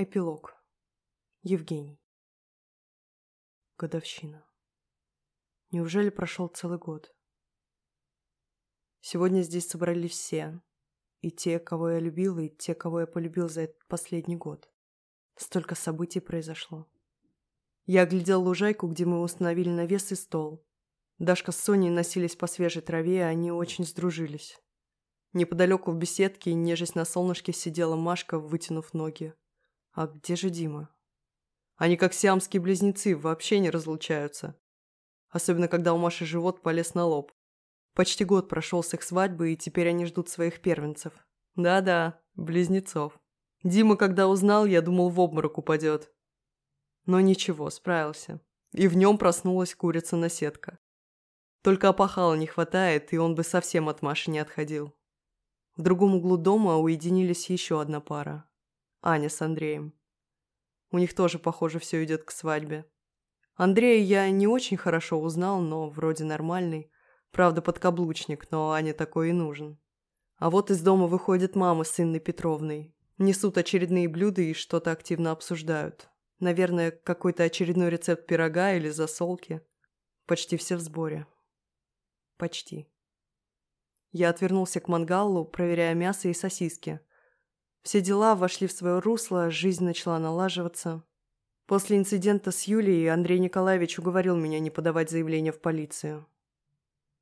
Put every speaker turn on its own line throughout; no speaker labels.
Эпилог. Евгений. Годовщина. Неужели прошел целый год? Сегодня здесь собрались все. И те, кого я любил, и те, кого я полюбил за этот последний год. Столько событий произошло. Я оглядел лужайку, где мы установили навес и стол. Дашка с Соней носились по свежей траве, и они очень сдружились. Неподалеку в беседке, нежесть на солнышке, сидела Машка, вытянув ноги. А где же Дима? Они как сиамские близнецы, вообще не разлучаются. Особенно, когда у Маши живот полез на лоб. Почти год прошел с их свадьбы, и теперь они ждут своих первенцев. Да-да, близнецов. Дима, когда узнал, я думал, в обморок упадет. Но ничего, справился. И в нем проснулась курица-наседка. Только опахала не хватает, и он бы совсем от Маши не отходил. В другом углу дома уединились еще одна пара. Аня с Андреем. У них тоже, похоже, все идет к свадьбе. Андрея я не очень хорошо узнал, но вроде нормальный. Правда, подкаблучник, но Ане такой и нужен. А вот из дома выходит мама с Инной Петровной. Несут очередные блюда и что-то активно обсуждают. Наверное, какой-то очередной рецепт пирога или засолки. Почти все в сборе. Почти. Я отвернулся к мангалу, проверяя мясо и сосиски. Все дела вошли в свое русло, жизнь начала налаживаться. После инцидента с Юлией Андрей Николаевич уговорил меня не подавать заявление в полицию.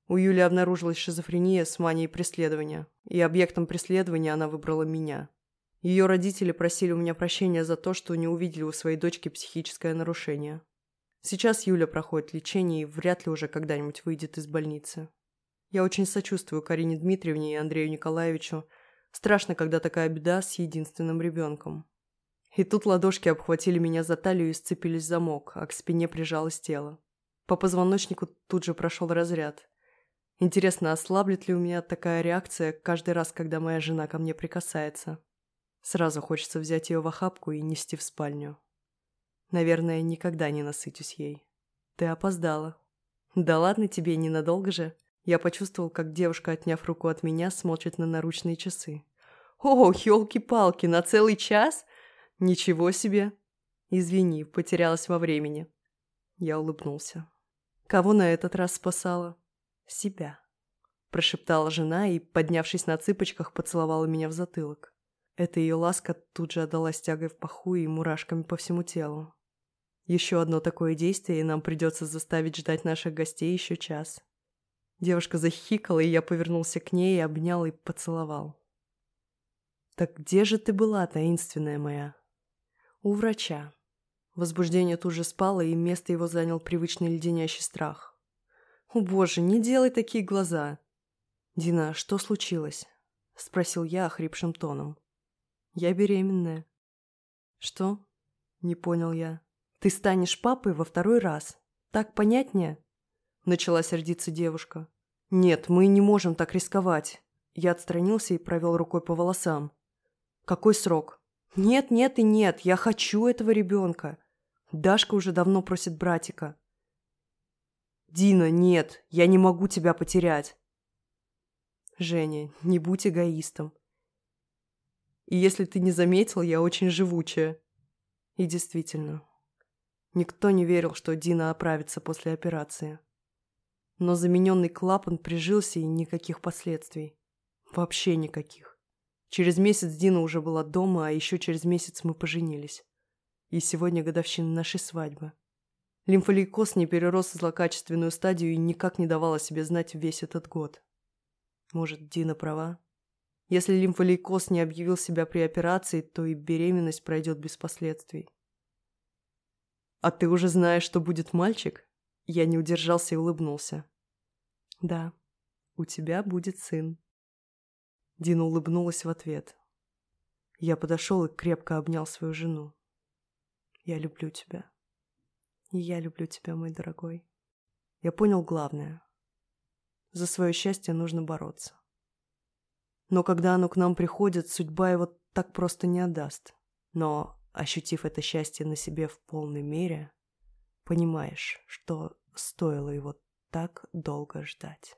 У Юли обнаружилась шизофрения с манией преследования, и объектом преследования она выбрала меня. Ее родители просили у меня прощения за то, что не увидели у своей дочки психическое нарушение. Сейчас Юля проходит лечение и вряд ли уже когда-нибудь выйдет из больницы. Я очень сочувствую Карине Дмитриевне и Андрею Николаевичу. Страшно, когда такая беда с единственным ребенком. И тут ладошки обхватили меня за талию и сцепились в замок, а к спине прижалось тело. По позвоночнику тут же прошел разряд. Интересно, ослаблет ли у меня такая реакция каждый раз, когда моя жена ко мне прикасается? Сразу хочется взять ее в охапку и нести в спальню. Наверное, никогда не насытюсь ей. Ты опоздала. Да ладно тебе, ненадолго же. Я почувствовал, как девушка, отняв руку от меня, смотрит на наручные часы. «О, елки-палки, на целый час? Ничего себе!» «Извини, потерялась во времени». Я улыбнулся. «Кого на этот раз спасала?» себя», – прошептала жена и, поднявшись на цыпочках, поцеловала меня в затылок. Эта ее ласка тут же отдалась тягой в паху и мурашками по всему телу. Еще одно такое действие, и нам придется заставить ждать наших гостей еще час. Девушка захихикала, и я повернулся к ней, обнял и поцеловал. «Так где же ты была, таинственная моя?» «У врача». Возбуждение тут же спало, и место его занял привычный леденящий страх. «О боже, не делай такие глаза!» «Дина, что случилось?» – спросил я охрипшим тоном. «Я беременная». «Что?» – не понял я. «Ты станешь папой во второй раз. Так понятнее?» Начала сердиться девушка. «Нет, мы не можем так рисковать». Я отстранился и провел рукой по волосам. «Какой срок?» «Нет, нет и нет, я хочу этого ребенка. Дашка уже давно просит братика. «Дина, нет, я не могу тебя потерять». «Женя, не будь эгоистом. И если ты не заметил, я очень живучая». И действительно, никто не верил, что Дина оправится после операции. Но замененный клапан прижился и никаких последствий. Вообще никаких. Через месяц Дина уже была дома, а еще через месяц мы поженились. И сегодня годовщина нашей свадьбы. Лимфолейкоз не перерос в злокачественную стадию и никак не давал о себе знать весь этот год. Может, Дина права? Если лимфолейкоз не объявил себя при операции, то и беременность пройдет без последствий. «А ты уже знаешь, что будет мальчик?» Я не удержался и улыбнулся. «Да, у тебя будет сын». Дина улыбнулась в ответ. Я подошел и крепко обнял свою жену. «Я люблю тебя». И я люблю тебя, мой дорогой. Я понял главное. За свое счастье нужно бороться. Но когда оно к нам приходит, судьба его так просто не отдаст. Но, ощутив это счастье на себе в полной мере, понимаешь, что стоило его так долго ждать.